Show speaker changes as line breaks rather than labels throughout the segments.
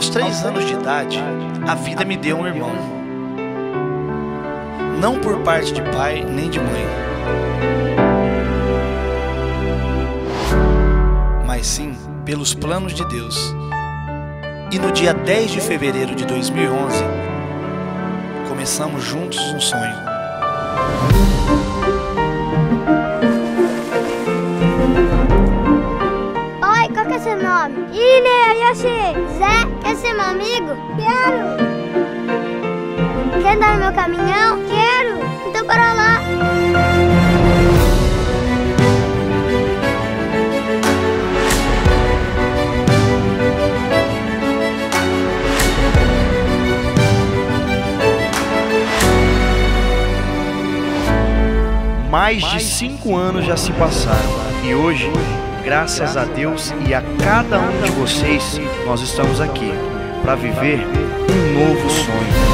Aos três anos de idade, a vida me deu um irmão. Não por parte de pai nem de mãe, mas sim pelos planos de Deus. E no dia 10 de fevereiro de 2011, começamos juntos um sonho.
Nome? Yoshi. Zé, quer ser meu amigo? Quero. Quer andar no meu caminhão? Quero. Então bora lá.
Mais de cinco anos já se passaram e hoje, graças a Deus e a cada um de vocês, nós estamos aqui para viver um novo sonho.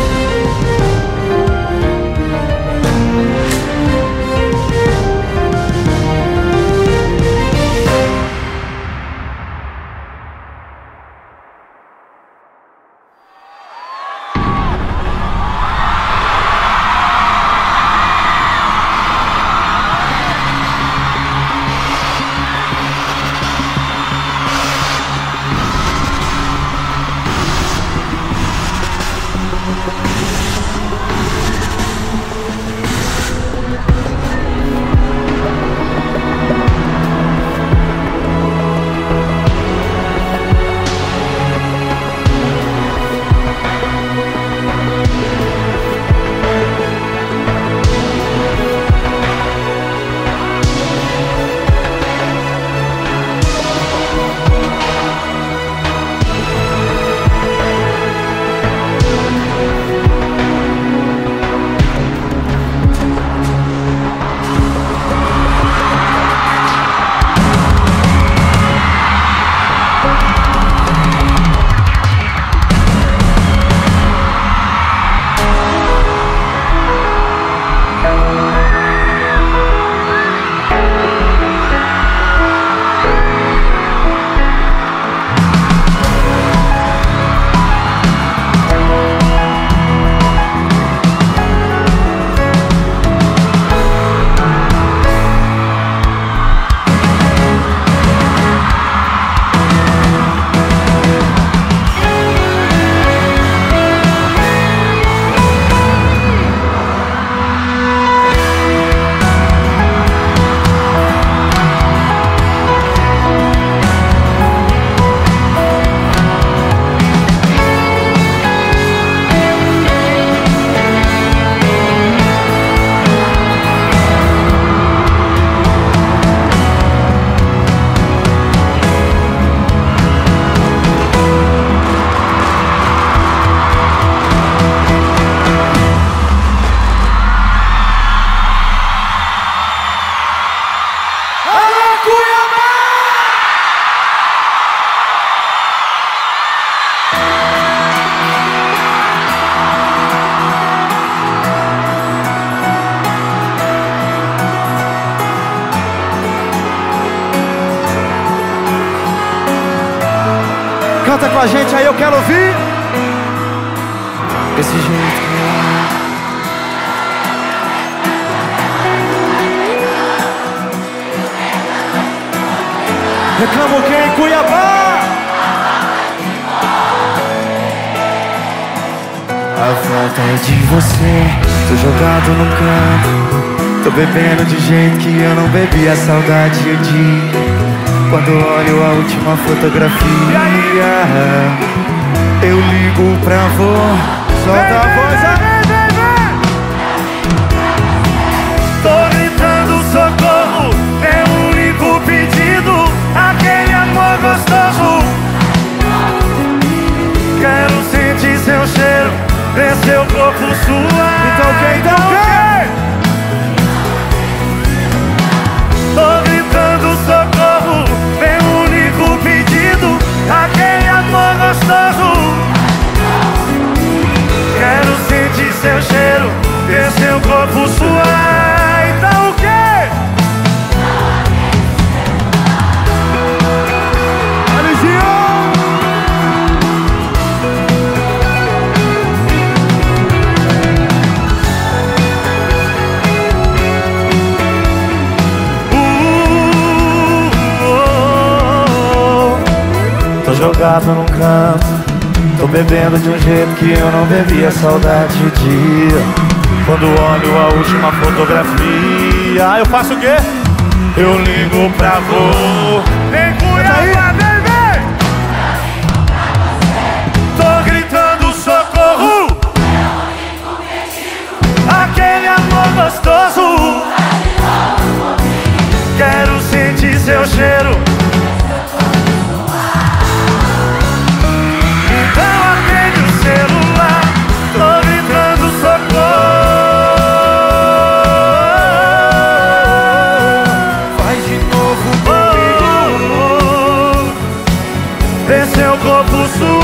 Com a gente aí, eu quero ouvir. Desse jeito que eu Reclamo quem? Cuiabá! A falta é de você, tô jogado no canto Tô bebendo de jeito que eu não bebi a saudade e dia Quando olho a última fotografia. Eu ligo pra avó, solta a voz aí, jogado num canto. Tô bebendo de um jeito que eu não bebia Saudade o dia Quando olho a última fotografia
eu faço o quê?
Eu ligo pra vô.
Vem Cuiabá,
Ver é o corpo sujo.